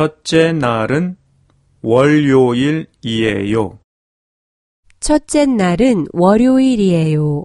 첫째 날은 월요일이에요. 첫째 날은 월요일이에요.